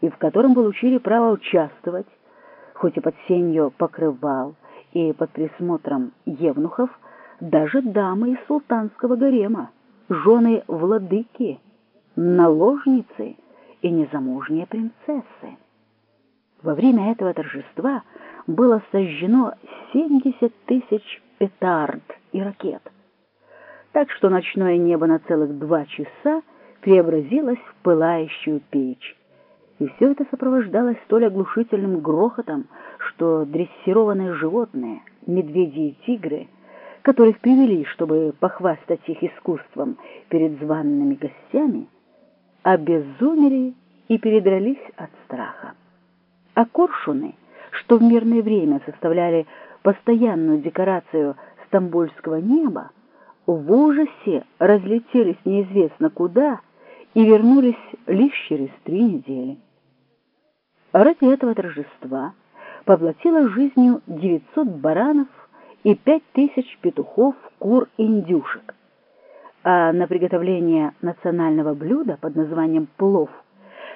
и в котором получили право участвовать, хоть и под сенью покрывал и под присмотром евнухов, даже дамы из султанского гарема, жены владыки, наложницы и незамужние принцессы. Во время этого торжества было сожжено 70 тысяч петард и ракет, так что ночное небо на целых два часа преобразилось в пылающую печь. И все это сопровождалось столь оглушительным грохотом, что дрессированные животные, медведи и тигры, которых привели, чтобы похвастать их искусством перед званными гостями, обезумели и передрались от страха. А коршуны, что в мирное время составляли постоянную декорацию стамбульского неба, в ужасе разлетелись неизвестно куда и вернулись лишь через три недели. Ради этого торжества поплатила жизнью 900 баранов и 5000 петухов, кур и индюшек. А на приготовление национального блюда под названием плов,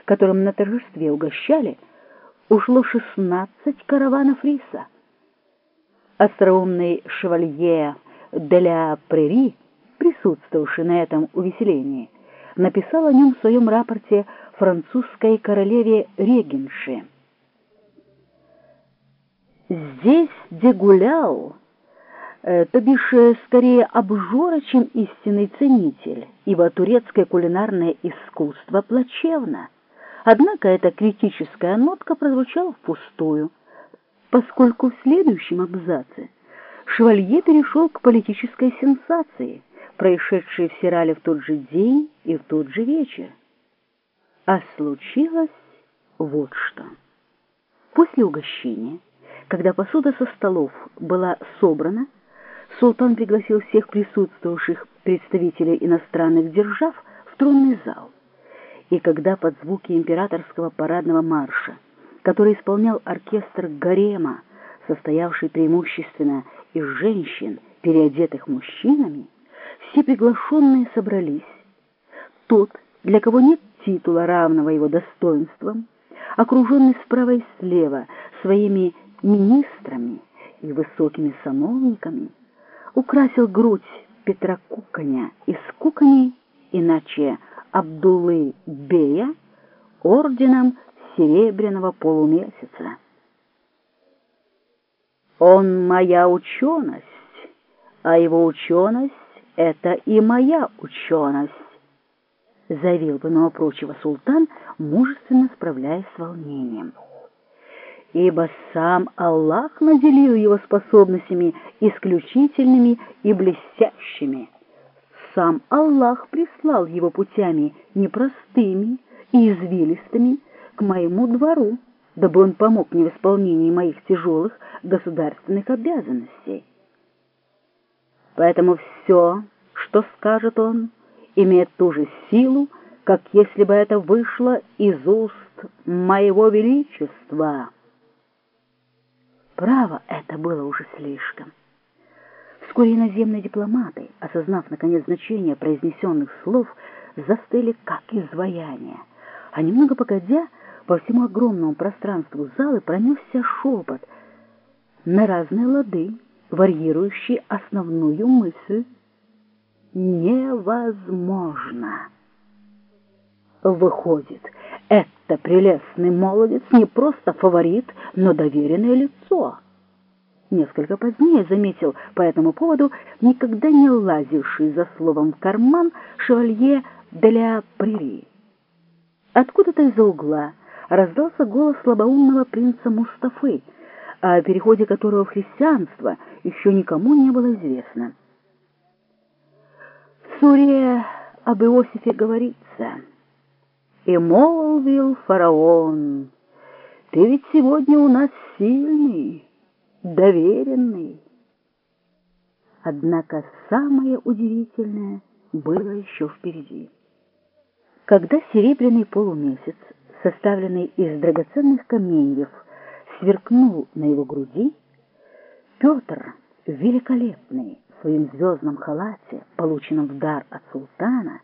которым на торжестве угощали, ушло 16 караванов риса. Остроумный шевалье Деля Прери, присутствовавший на этом увеселении, написал о нем в своем рапорте французской королеве Регенши. Здесь дегулял, э, то бишь э, скорее обжора, чем истинный ценитель, ибо турецкое кулинарное искусство плачевно. Однако эта критическая нотка прозвучала впустую, поскольку в следующем абзаце Шевалье перешел к политической сенсации, происшедшей в Сирале в тот же день и в тот же вечер. А случилось вот что. После угощения, когда посуда со столов была собрана, султан пригласил всех присутствовавших представителей иностранных держав в тронный зал. И когда под звуки императорского парадного марша, который исполнял оркестр гарема, состоявший преимущественно из женщин, переодетых мужчинами, все приглашенные собрались. Тот, для кого нет титула, равного его достоинствам, окруженный справа и слева своими министрами и высокими сановниками, украсил грудь Петра Куканя из Кукани, иначе Абдуллы Бея, орденом Серебряного полумесяца. Он моя ученость, а его ученость — это и моя ученость заявил помимо прочего султан, мужественно справляясь с волнением. Ибо сам Аллах наделил его способностями исключительными и блестящими. Сам Аллах прислал его путями непростыми и извилистыми к моему двору, дабы он помог мне в исполнении моих тяжелых государственных обязанностей. Поэтому все, что скажет он, имеет ту же силу, как если бы это вышло из уст моего величества. Право это было уже слишком. Вскоре иноземные дипломаты, осознав наконец значение произнесенных слов, застыли как изваяния, а немного погодя по всему огромному пространству залы пронесся шепот на разные лады, варьирующий основную мысль невозможно. Выходит, это прелестный молодец не просто фаворит, но доверенное лицо. Несколько позднее заметил по этому поводу никогда не лазивший за словом в карман шевалье для Прери. Откуда-то из-за угла раздался голос слабоумного принца Мустафы, о переходе которого в христианство еще никому не было известно. Суре об Иосифе говорится. И молвил фараон, ты ведь сегодня у нас сильный, доверенный. Однако самое удивительное было еще впереди. Когда серебряный полумесяц, составленный из драгоценных каменьев, сверкнул на его груди, Петр, великолепный, своем звездном халате, полученном в дар от султана,